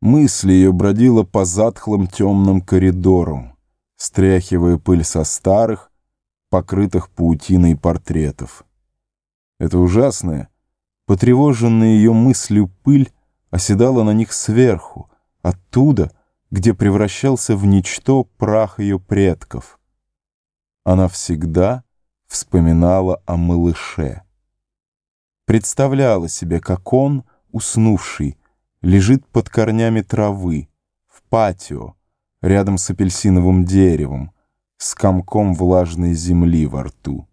Мысль ее бродила по затхлым темным коридорам, стряхивая пыль со старых, покрытых паутиной портретов. Это ужасная, потревоженная ее мыслью пыль оседала на них сверху, оттуда, где превращался в ничто прах ее предков. Она всегда вспоминала о малыше. Представляла себе, как он, уснувший, лежит под корнями травы, в патио, рядом с апельсиновым деревом, с комком влажной земли во рту.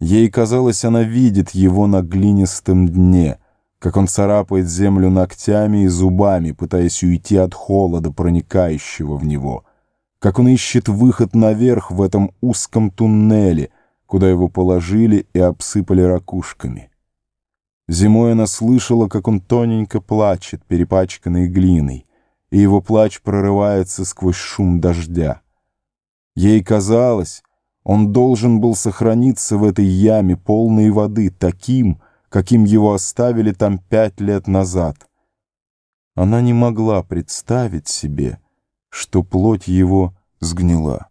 Ей казалось, она видит его на глинистом дне, как он царапает землю ногтями и зубами, пытаясь уйти от холода, проникающего в него, как он ищет выход наверх в этом узком туннеле, куда его положили и обсыпали ракушками. Зимой она слышала, как он тоненько плачет, перепачканный глиной, и его плач прорывается сквозь шум дождя. Ей казалось, он должен был сохраниться в этой яме полной воды, таким, каким его оставили там пять лет назад. Она не могла представить себе, что плоть его сгнила.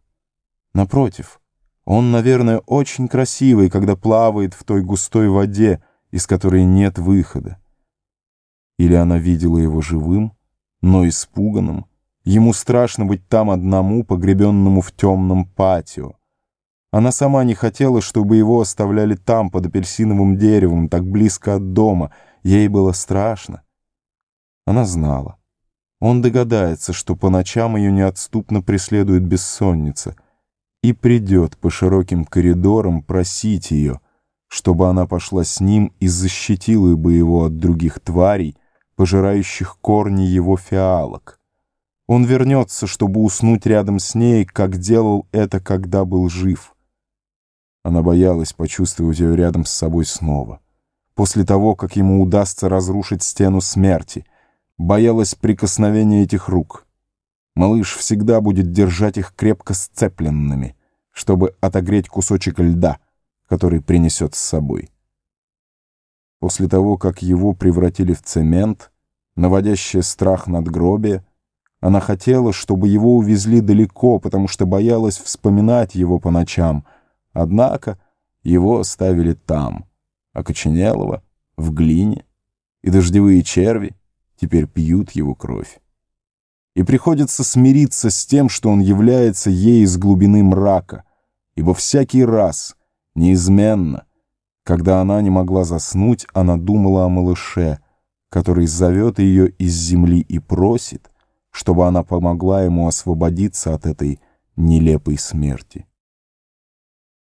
Напротив, он, наверное, очень красивый, когда плавает в той густой воде, из которой нет выхода. Или она видела его живым, но испуганным. Ему страшно быть там одному, погребенному в темном патио. Она сама не хотела, чтобы его оставляли там, под апельсиновым деревом, так близко от дома. Ей было страшно. Она знала. Он догадается, что по ночам ее неотступно преследует бессонница, и придет по широким коридорам просить ее — чтобы она пошла с ним и защитила бы его от других тварей, пожирающих корни его фиалок. Он вернется, чтобы уснуть рядом с ней, как делал это, когда был жив. Она боялась почувствовать ее рядом с собой снова. После того, как ему удастся разрушить стену смерти, боялась прикосновения этих рук. Малыш всегда будет держать их крепко сцепленными, чтобы отогреть кусочек льда — который принесет с собой. После того, как его превратили в цемент, наводящее страх надгробие, она хотела, чтобы его увезли далеко, потому что боялась вспоминать его по ночам, однако его оставили там, окоченелого, в глине, и дождевые черви теперь пьют его кровь. И приходится смириться с тем, что он является ей из глубины мрака, ибо всякий раз — Неизменно, когда она не могла заснуть, она думала о малыше, который зовет ее из земли и просит, чтобы она помогла ему освободиться от этой нелепой смерти.